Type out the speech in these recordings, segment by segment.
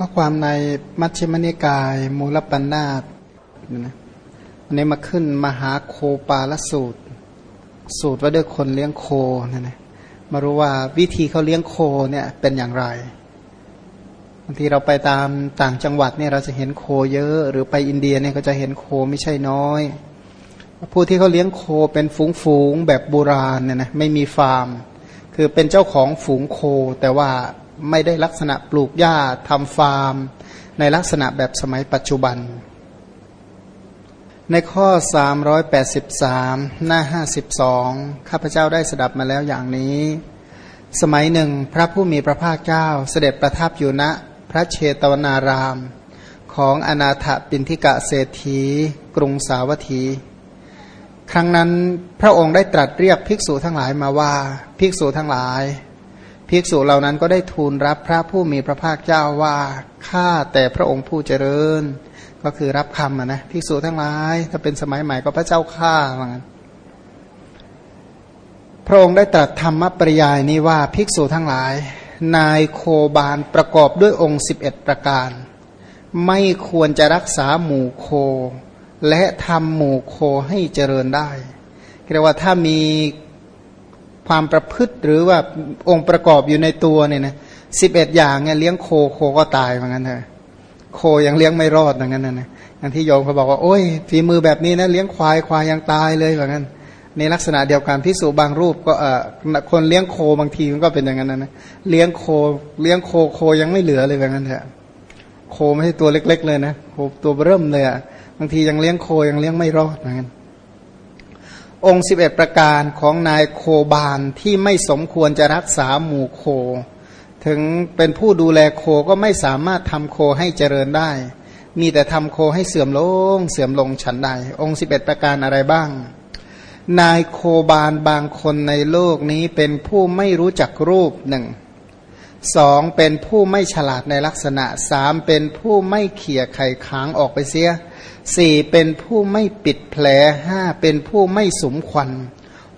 ก็ความในมัชฌิมนิกาย มูลปัญนาตนะอันนี้มาขึ้นมหาโคปาลสูตร สูตรว่าด้วยคนเลี้ยงโคนะนะมารู้ว่าวิธีเขาเลี้ยงโคเนี่ยเป็นอย่างไรบางทีเราไปตามต่างจังหวัดเนี่ยเราจะเห็นโคเยอะ หรือไปอินเดียเนี่ยก็จะเห็นโคไม่ใช่น้อย ผู้ที่เขาเลี้ยงโคเป็นฝูงๆแบบโบราณเนี่ยนะไม่มีฟาร์ม คือเป็นเจ้าของฝูงโคแต่ว่า ไม่ได้ลักษณะปลูกหญ้าทำฟาร์ม ในลักษณะแบบสมัยปัจจุบัน ในข้อ 383 หน้า 52 ข้าพเจ้าได้สดับมาแล้วอย่างนี้ สมัยหนึ่งพระผู้มีพระภาคเจ้าเสด็จประทับอยู่ณพระเชตวนาราม ของอนาถปินทิกะเศรษฐี กรุงสาวัตถีครั้งนั้นพระองค์ได้ตรัสเรียกภิกษุทั้งหลายมาว่า ภิกษุทั้งหลาย ภิกษุเหล่านั้นก็ได้ทูลรับพระผู้มีพระภาคเจ้าว่าข้าแต่พระองค์ผู้เจริญ ก็คือรับคำนะภิกษุทั้งหลาย ถ้าเป็นสมัยใหม่ก็พระเจ้าข้าเหมือนกันพระองค์ได้ตรัสธรรมปริยายนี้ว่าภิกษุทั้งหลาย นายโคบาลประกอบด้วยองค์ 11 ประการ ไม่ควรจะรักษาหมู่โค และทำหมู่โคให้เจริญได้เรียกว่าถ้ามี ความประพฤติหรือว่าองค์ประกอบอยู่ในตัวเนี่ยนะสิบเอ็ดอย่างเนี่ยเลี้ยงโคโคก็ตายเหมือนกันเถอะโคยังเลี้ยงไม่รอดอย่างนั้นนะอย่างที่โยมเขาบอกว่าโอ้ยฝีมือแบบนี้นะเลี้ยงควายควายยังตายเลยเหมือนกันในลักษณะเดียวกันพิสูจบางรูปก็เออคนเลี้ยงโคบางทีมันก็เป็นอย่างนั้นนะเลี้ยงโคเลี้ยงโคโคยังไม่เหลือเลยแบบนั้นเถอะโคไม่ใช่ตัวเล็ก ๆ เลยนะโคตัวเริ่มเลยอะบางทียังเลี้ยงโคยังเลี้ยงไม่รอดเหมือนกัน องค์สิบเอ็ดประการของนายโคบานที่ไม่สมควรจะรักษาหมู่โค ถึงเป็นผู้ดูแลโคก็ไม่สามารถทำโคให้เจริญได้ มีแต่ทำโคให้เสื่อมลง เสื่อมลงฉันใดองค์สิบเอ็ดประการอะไรบ้าง นายโคบานบางคนในโลกนี้เป็นผู้ไม่รู้จักรูปหนึ่ง สองเป็นผู้ไม่ฉลาดในลักษณะสามเป็นผู้ไม่เขี่ยไข่ค้างออกไปเสียสี่เป็นผู้ไม่ปิดแผลห้าเป็นผู้ไม่สมควัน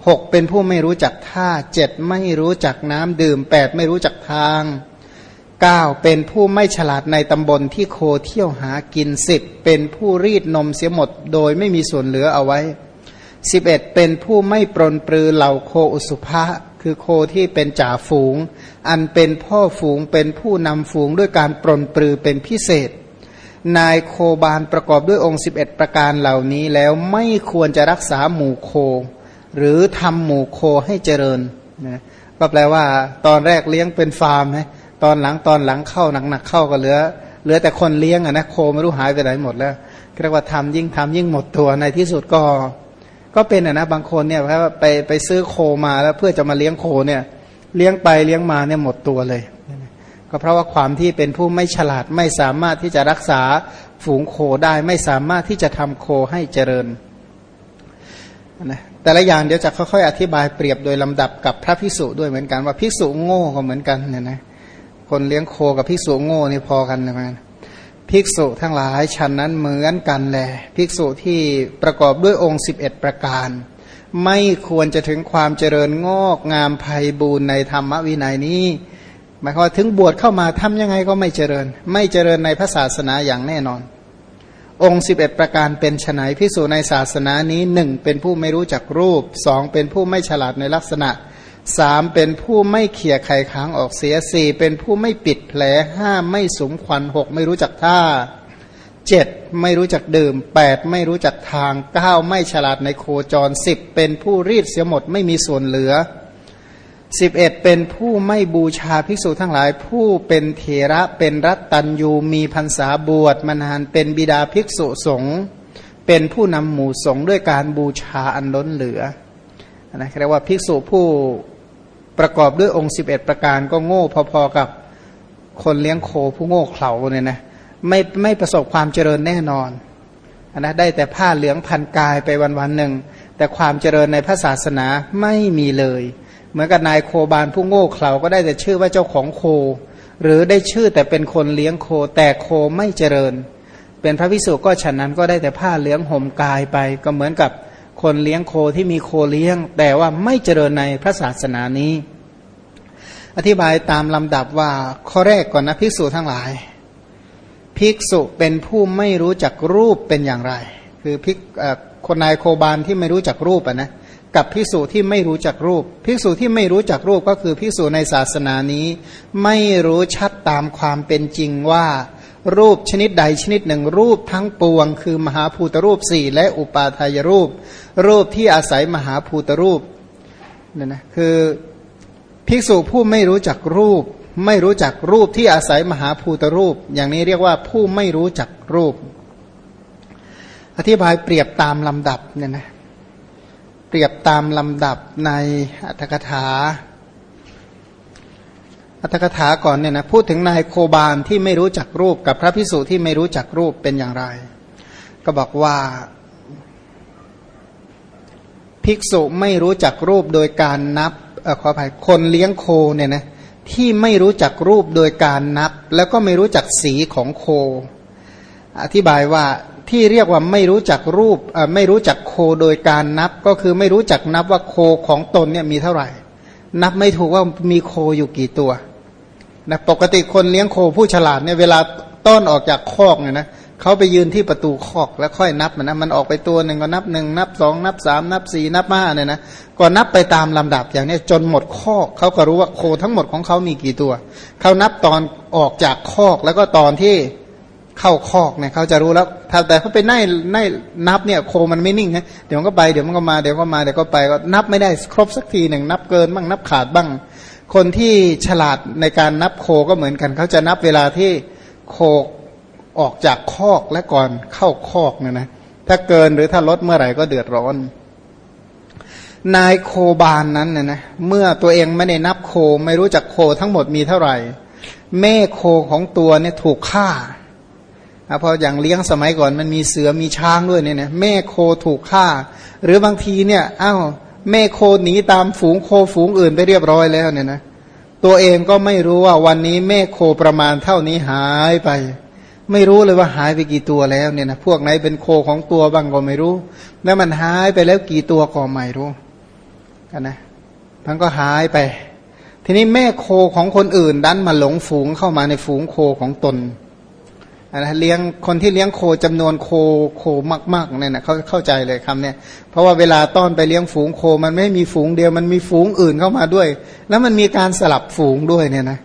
หกเป็นผู้ไม่รู้จักท่าเจ็ดไม่รู้จักน้ำดื่มแปดไม่รู้จักทางเก้าเป็นผู้ไม่ฉลาดในตำบลที่โคเที่ยวหากินสิบเป็นผู้รีดนมเสียหมดโดยไม่มีส่วนเหลือเอาไว้สิบเอ็ดเป็นผู้ไม่ปรนปรือเหล่าโคอุสุภะ คือโคที่เป็นจ่าฝูง อันเป็นพ่อฝูงเป็นผู้นำฝูงด้วยการปรนปรือเป็นพิเศษ นายโคบานประกอบด้วยองค์ 11 ประการเหล่านี้แล้วไม่ควรจะรักษาหมู่โค หรือทำหมู่โคให้เจริญนะก็แปลว่า ตอนแรกเลี้ยงเป็นฟาร์มนะตอนหลังตอนหลังเข้าหนักๆเข้าก็เหลือเหลือแต่คนเลี้ยงอะนะโคไม่รู้หายไปไหนหมดแล้วเรียกว่าทำยิ่งทำยิ่งหมดตัวในที่สุดก็ ก็เป็นอะนะบางคนเนี่ยไปไปซื้อโคมาแล้วเพื่อจะมาเลี้ยงโคเนี่ยเลี้ยงไปเลี้ยงมาเนี่ยหมดตัวเลย ก็เพราะว่าความที่เป็นผู้ไม่ฉลาดไม่สามารถที่จะรักษาฝูงโคได้ไม่สามารถที่จะทำโคให้เจริญนะแต่ละอย่างเดี๋ยวจะค่อยๆอธิบายเปรียบโดยลำดับกับพระพิสุด้วยเหมือนกันว่าพิสุโง่ก็เหมือนกันเนี่ยนะคนเลี้ยงโคกับพิสุโง่นี่พอกันเลยมัน ภิกษุทั้งหลายชั้นนั้นเหมือนกันแหละภิกษุที่ประกอบด้วยองค์ 11 ประการ ไม่ควรจะถึงความเจริญงอกงามภัยบูรในธรรมวินัยนี้หมายความถึงบวชเข้ามาทำยังไงก็ไม่เจริญ ไม่เจริญในพระศาสนาอย่างแน่นอน องค์สิบเอ็ดประการเป็นไนพิสูจในศาสนานี้หนึ่งเป็นผู้ไม่รู้จักรูปสองเป็นผู้ไม่ฉลาดในลักษณะ สามเป็นผู้ไม่เขี่ยไข่ค้างออกเสียสี่เป็นผู้ไม่ปิดแผลห้าไม่สมควันหกไม่รู้จักท่าเจ็ดไม่รู้จักดื่มแปดไม่รู้จักทางเก้าไม่ฉลาดในโคจรสิบเป็นผู้รีดเสียหมดไม่มีส่วนเหลือสิบเอ็ดเป็นผู้ไม่บูชาภิกษุทั้งหลาย ผู้เป็นเถระเป็นรัตตัญยูมีพรรษาบวชมานานเป็นบิดาภิกษุสงฆ์เป็นผู้นำหมู่สงฆ์ด้วยการบูชาอันล้นเหลือนะเรียกว่าภิกษุผู้ ประกอบด้วยองค์สิบเอ็ดประการก็โง่พอๆกับคนเลี้ยงโคผู้โง่เขลาเนี่ยนะไม่ไม่ประสบความเจริญแน่นอนนะได้แต่ผ้าเหลืองพันกายไปวันวันหนึ่ง แต่ความเจริญในพระศาสนาไม่มีเลย เหมือนกับนายโคบานผู้โง่เขลาก็ได้แต่ชื่อว่าเจ้าของโค หรือได้ชื่อแต่เป็นคนเลี้ยงโค แต่โคไม่เจริญ เป็นพระพิสุก็ฉันนั้นก็ได้แต่ผ้าเลี้ยงห่มกายไปก็เหมือนกับ คนเลี้ยงโคที่มีโคเลี้ยง แต่ว่าไม่เจริญในพระศาสนานี้ อธิบายตามลำดับว่าข้อแรกก่อนนะพิสูจทั้งหลาย ภิกษุเป็นผู้ไม่รู้จักรูปเป็นอย่างไร คือภิกคนนายโคบาลที่ไม่รู้จักรูปอะนะกับภิกษุที่ไม่รู้จักรูป ภิกษุที่ไม่รู้จักรูปก็คือภิกษุในศาสนานี้ ไม่รู้ชัดตามความเป็นจริงว่า รูปชนิดใดชนิดหนึ่ง รูปทั้งปวง คือมหาภูตรูปสี่และอุปาทายรูป รูปที่อาศัยมหาภูตรูปเนี่ยนะคือภิกษุผู้ไม่รู้จักรูป ไม่รู้จักรูปที่อาศัยมหาภูตรูป อย่างนี้เรียกว่าผู้ไม่รู้จักรูป อธิบายเปรียบตามลำดับเนี่ยนะเปรียบตามลำดับในอัตถกถา อัตถกถาก่อนเนี่ยนะพูดถึงนายโคบาลที่ไม่รู้จักรูปกับพระพิสุที่ไม่รู้จักรูปเป็นอย่างไร ก็บอกว่า ภิกษุไม่รู้จักรูปโดยการนับอขออภัยคนเลี้ยงโคเนี่ยนะที่ไม่รู้จักรูปโดยการนับ แล้วก็ไม่รู้จักสีของโค อธิบายว่าที่เรียกว่าไม่รู้จักรูปไม่รู้จักโคโดยการนับ ก็คือไม่รู้จักนับว่าโคของตนเนี่ยมีเท่าไหร่ นับไม่ถูกว่ามีโคอยู่กี่ตัว นะปกติคนเลี้ยงโคผู้ฉลาดเนี่ยเวลาต้อนออกจากคอกเนี่ยนะเขาไปยืนที่ประตูคอกแล้วค่อยนับมันนะมันออกไปตัวหนึ่งก็นับหนึ่งนับสองนับสามนับสี่นับห้าเนี่ยนะก็นับไปตามลำดับอย่างนี้จนหมดคอกเขาก็รู้ว่าโคทั้งหมดของเขามีกี่ตัวเขานับตอนออกจากคอกแล้วก็ตอนที่เข้าคอกเนี่ยเขาจะรู้แล้วแต่เขาไปไล่ไล่นับเนี่ยโคมันไม่นิ่งนะเดี๋ยวมันก็ไปเดี๋ยวมันก็มาเดี๋ยวก็มาเดี๋ยวก็ไปก็นับไม่ได้ครบสักทีหนึ่งนับเกินบ้างนับขาดบ้าง คนที่ฉลาดในการนับโคก็เหมือนกัน เขาจะนับเวลาที่โคออกจากคอกและก่อนเข้าคอกเนี่ยนะถ้าเกินหรือถ้าลดเมื่อไหร่ก็เดือดร้อน นายโคบานนั้นเนี่ยนะเมื่อตัวเองไม่ได้นับโคไม่รู้จักโคทั้งหมดมีเท่าไหร่ แม่โคของตัวเนี่ยถูกฆ่าเพราะอย่างเลี้ยงสมัยก่อนมันมีเสือมีช้างด้วยเนี่ยนะแม่โคถูกฆ่า หรือบางทีเนี่ยอ้าว แม่โคหนีตามฝูงโคฝูงอื่นไปเรียบร้อยแล้วเนี่ยนะตัวเองก็ไม่รู้ว่าวันนี้แม่โคประมาณเท่านี้หายไป ไม่รู้เลยว่าหายไปกี่ตัวแล้วเนี่ยนะพวกไหนเป็นโคของตัวบ้างก็ไม่รู้ แล้วมันหายไปแล้วกี่ตัวก็ไม่รู้กันนะมันก็หายไป ทีนี้แม่โคของคนอื่นดันมาหลงฝูงเข้ามาในฝูงโคของตน นะเลี้ยงคนที่เลี้ยงโคจำนวนโคโคมากๆเนี่ยนะเขาเข้าใจเลยคำเนี่ยเพราะว่าเวลาต้อนไปเลี้ยงฝูงโค มันไม่มีฝูงเดียว มันมีฝูงอื่นเข้ามาด้วย แล้วมันมีการสลับฝูงด้วยเนี่ยนะ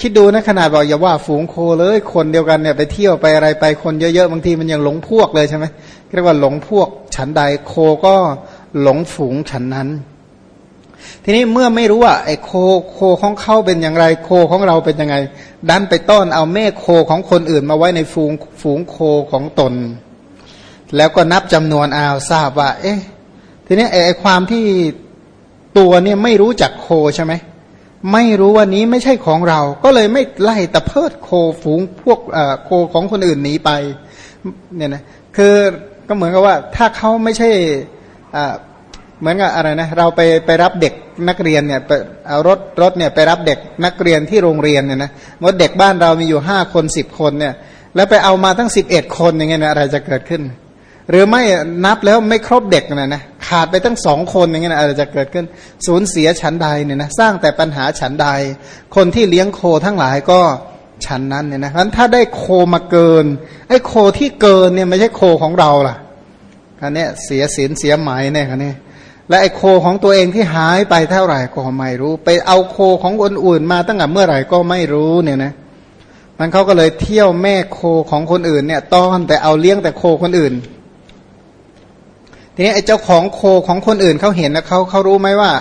คิดดูนะขนาดบอกอย่าว่าฝูงโคเลยคนเดียวกันเนี่ยไปเที่ยวไปอะไรไปคนเยอะๆบางทีมันยังหลงพวกเลยใช่ไหมเรียกว่าหลงพวกฉันใดโคก็หลงฝูงฉันนั้น ทีนี้เมื่อไม่รู้ว่าไอ้โคโคของเขาเป็นอย่างไร โคของเราเป็นยังไง ดันไปต้อนเอาแม่โคของคนอื่นมาไว้ในฝูงฝูงโคของตน แล้วก็นับจำนวนเอาทราบว่า เอ๊ะ ทีนี้ไอ้ความที่ตัวเนี่ยไม่รู้จักโคใช่ไหมไม่รู้ว่านี้ไม่ใช่ของเรา ก็เลยไม่ไล่ตะเพิดโคฝูงพวกโคของคนอื่นหนีไปเนี่ยนะคือก็เหมือนกับว่าถ้าเขาไม่ใช่ เหมือนกับอะไรนะเราไปไปรับเด็กนักเรียนเนี่ยเอารถรถเนี่ยไปรับเด็กนักเรียนที่โรงเรียนเนี่ยนะมดเด็กบ้านเรามีอยู่ห้าคนสิบคนเนี่ย แล้วไปเอามาตั้งสิบเอ็ดคนอย่างเงี้ยนะอะไรจะเกิดขึ้น หรือไม่นับแล้วไม่ครบเด็กนะนะขาดไปตั้งสองคนอย่างเงี้ยนะอะไรจะเกิดขึ้น สูญเสียฉันใดเนี่ยนะสร้างแต่ปัญหาฉันใด คนที่เลี้ยงโคทั้งหลายก็ฉันนั้นเนี่ยนะเพราะถ้าได้โคมาเกินไอ้โคที่เกินเนี่ยไม่ใช่โคของเราล่ะอันนี้เสียศีลเสียหมายเนี่ยคันนี้ และไอ้โคของตัวเองที่หายไปเท่าไหร่ก็ไม่รู้ ไปเอาโคของคนอื่นมาตั้งแต่เมื่อไหร่ก็ไม่รู้เนี่ยนะมันเขาก็เลยเที่ยวแม่โคของคนอื่นเนี่ยต้อนแต่เอาเลี้ยงแต่โคคนอื่น ทีนี้ไอ้เจ้าของโคของคนอื่นเขาเห็นแล้วเขาเขารู้ไหมว่า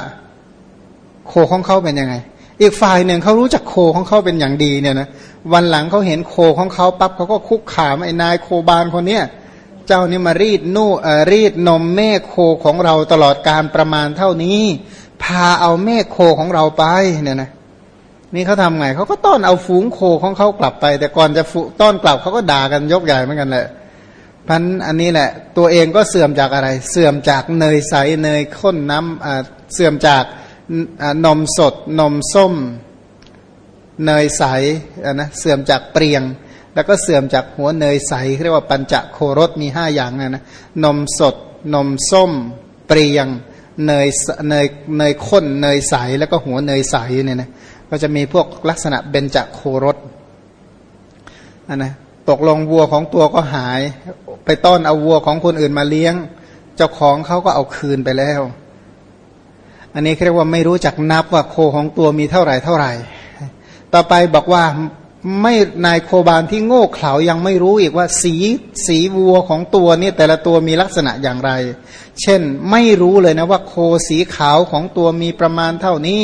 โคของเขาเป็นยังไง อีกฝ่ายหนึ่งเขารู้จักโคของเขาเป็นอย่างดีเนี่ยนะวันหลังเขาเห็นโคของเขาปั๊บเขาก็คุกขามไอ้นายโคบานคนเนี้ย เจ้านี่มารีดนู่รีดนมแม่โคของเราตลอดการประมาณเท่านี้ พาเอาแม่โคของเราไปเนี่ยนะนี่เขาทำไงเขาก็ต้อนเอาฝูงโคของเขากลับไป แต่ก่อนจะต้อนกลับเขาก็ด่ากันยกใหญ่เหมือนกันแหละพันอันนี้แหละ ตัวเองก็เสื่อมจากอะไร เสื่อมจากเนยใสเนยข้นน้ำเสื่อมจากนมสด นมส้ม เนยใสนะเสื่อมจากเปรียง แล้วก็เสื่อมจากหัวเนยใสเรียกว่าปัญจโครสมีห้าอย่างนะนะนมสด นมส้ม เปรียงเนยเนยเนยข้นเนยใสแล้วก็หัวเนยใสเนี่ยนะก็จะมีพวกลักษณะเบญจโครสอันนะตกลงวัวของตัวก็หาย ไปต้อนเอาวัวของคนอื่นมาเลี้ยง เจ้าของเขาก็เอาคืนไปแล้ว อันนี้เรียกว่าไม่รู้จักนับว่าโคของตัวมีเท่าไหร่เท่าไหร่ ต่อไปบอกว่า ไม่นายโคบานที่โง่เขลายังไม่รู้อีกว่าสีสีวัวของตัวเนี่ยแต่ละตัวมีลักษณะอย่างไร เช่นไม่รู้เลยนะว่าโคสีขาวของตัวมีประมาณเท่านี้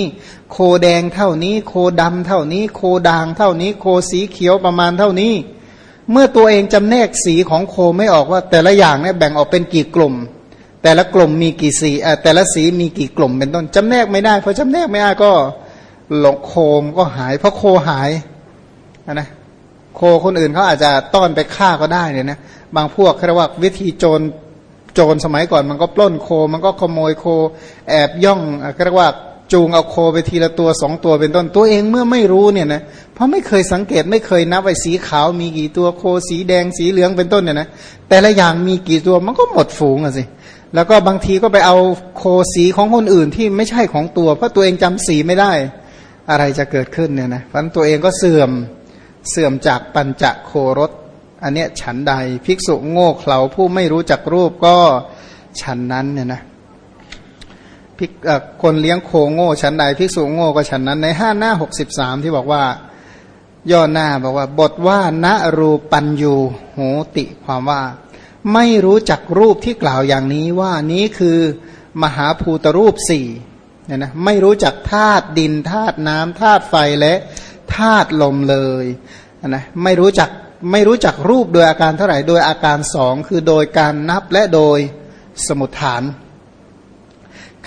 โคแดงเท่านี้ โคดำเท่านี้ โคด่างเท่านี้ โคสีเขียวประมาณเท่านี้ เมื่อตัวเองจำแนกสีของโคไม่ออกว่า แต่ละอย่างเนี่ยแบ่งออกเป็นกี่กลุ่ม แต่ละกลุ่มมีกี่สีแต่ละสีมีกี่กลุ่มเป็นต้นจำแนกไม่ได้พอจำแนกไม่ได้ก็หลงโคมก็หายเพราะโคหาย นะโคคนอื่นเขาอาจจะต้อนไปฆ่าก็ได้เนี่ยนะบางพวกเรียกว่าวิธีโจรโจรสมัยก่อนมันก็ปล้นโค มันก็ขโมยโค แอบย่องเรียกว่าจูงเอาโคไปทีละตัวสองตัวเป็นต้นตัวเองเมื่อไม่รู้เนี่ยนะเพราะไม่เคยสังเกตไม่เคยนับไอ้สีขาวมีกี่ตัวโคสีแดงสีเหลืองเป็นต้นเนี่ยนะแต่ละอย่างมีกี่ตัวมันก็หมดฝูงอะสิแล้วก็บางทีก็ไปเอาโคสีของคนอื่นที่ไม่ใช่ของตัว เพราะตัวเองจำสีไม่ได้ อะไรจะเกิดขึ้นเนี่ยนะเพราะตัวเองก็เสื่อม เสื่อมจากปัญจโครสอันเนี้ยฉันใด ภิกษุโง่เขลาผู้ไม่รู้จักรูปก็ฉันนั้นเนี่ยนะพิกคนเลี้ยงโคโง่ฉันใดภิกษุโง่ก็ฉันนั้นในห้าหน้าหกสิบสามที่บอกว่า ย่อหน้าบอกว่า บทว่าณรูปัญยูโหติความว่า ไม่รู้จักรูปที่กล่าวอย่างนี้ว่านี้คือมหาภูตรูปสี่เนี่ยนะไม่รู้จักธาตุดินธาตุน้ำธาตุไฟและ ธาตุลมเลยนะไม่รู้จักไม่รู้จักรูปโดยอาการเท่าไหร่โดยอาการสองคือโดยการนับและโดยสมุทฐาน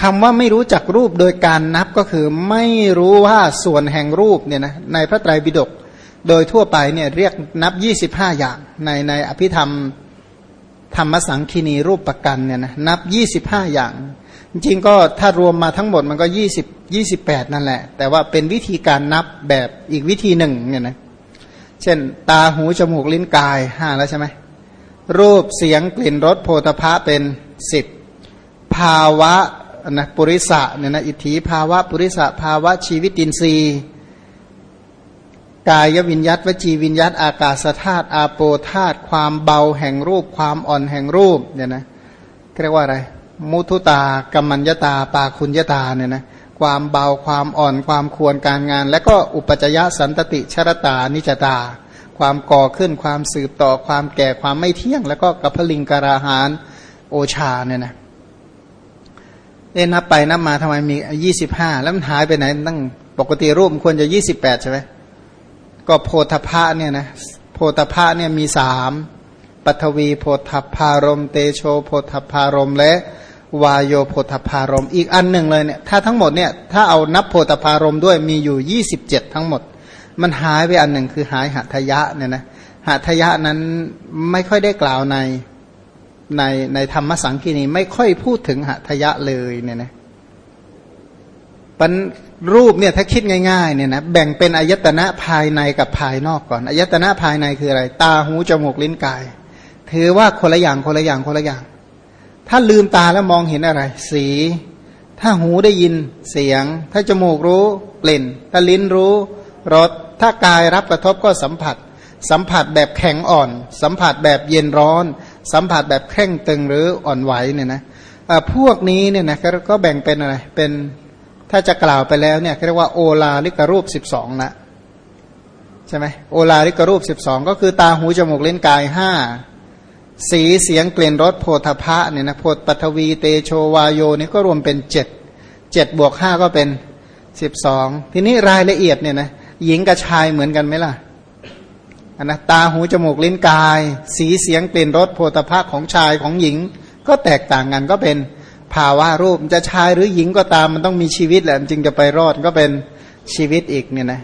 คำว่าไม่รู้จักรูปโดยการนับก็คือไม่รู้ว่าส่วนแห่งรูปเนี่ยนะในพระไตรปิฎกโดยทั่วไปเนี่ยเรียกนับ 25 อย่างในในอภิธรรมธรรมสังคีนีรูปประกันเนี่ยนะนับ 25 อย่าง จริงก็ถ้ารวมมาทั้งหมดมันก็20 28นั่นแหละ แต่ว่าเป็นวิธีการนับแบบอีกวิธีหนึ่งเนี่ยนะเช่น ตาหูจมูกลิ้นกายห้าแล้วใช่ไหมรูปเสียงกลิ่นรสโพธพะเป็นสิบภาวะนะปุริสะเนี่ยนะอิทธิภาวะปุริสะภาวะชีวิตินทรีย์กายวิญยัตวจีวิญยัตอากาศธาตุอาโปธาตุความเบาแห่งรูปความอ่อนแห่งรูปเนี่ยนะเรียกว่าอะไร มุทุตากัมมัญญตา ปาคุณยตาเนี่ยนะความเบาความอ่อนความควรการงาน และก็อุปจยสันตติชรตานิจตา ความก่อขึ้นความสืบต่อความแก่ความไม่เที่ยง แล้วก็กัพลิงการาหารโอชาเนี่ยนะเอ็นับไปนับมาทำไมมียี่สิบห้าแล้วมันหายไปไหนตั้งปกติรูปควรจะยี่สิบแปดใช่ไหมก็โพธพะเนี่ยนะโพธพะเนี่ยมีสามปัทวีโพธพารม เตโชโพธพารมและ วายโยโพธพารม อีกอันหนึ่งเลยเนี่ยถ้าทั้งหมดเนี่ยถ้าเอานับโพธพารมด้วยมีอยู่ยี่สิบเจ็ดทั้งหมด มันหายไปอันหนึ่งคือหายหัตยะเนี่ยนะหัตยะนั้นไม่ค่อยได้กล่าวในในในธรรมสังคีนีไม่ค่อยพูดถึงหัตยะเลยเนี่ยนะปันรูปเนี่ยถ้าคิดง่ายๆเนี่ยนะแบ่งเป็นอายตนะภายในกับภายนอกก่อนอายตนะภายในคืออะไร ตาหูจมูกลิ้นกาย ถือว่าคนละอย่างคนละอย่างคนละอย่าง ถ้าลืมตาแล้วมองเห็นอะไร สี ถ้าหูได้ยินเสียง ถ้าจมูกรู้กลิ่น ถ้าลิ้นรู้รส ถ้ากายรับกระทบก็สัมผัส สัมผัสแบบแข็งอ่อน สัมผัสแบบเย็นร้อน สัมผัสแบบแข็งตึงหรืออ่อนไหวเนี่ยนะพวกนี้เนี่ยนะก็แบ่งเป็นอะไร เป็นถ้าจะกล่าวไปแล้วเนี่ยเรียกว่าโอลาลิกรูปสิบสองละใช่ไหมโอลาลิกรูปสิบสองก็คือตาหูจมูกเล่นกายห้า สีเสียงเกลิ่นรสโพธพะเนี่ยนะโพธปัทวีเตโชวาโยนี่ก็รวมเป็นเจ็ดเจ็ดบวกห้าก็เป็นสิบสองทีนี้รายละเอียดเนี่ยนะหญิงกับชายเหมือนกันไหมล่ะอันนะตาหูจมูกลิ้นกาย สีเสียงกลิ่ยนรสโพธพะของชายของหญิง ก็แตกต่างกันก็เป็นภาวะรูปจะชายหรือหญิงก็ตามมันต้องมีชีวิตแหละจึงจะไปรอดก็เป็นชีวิตอีกเนี่ยนะ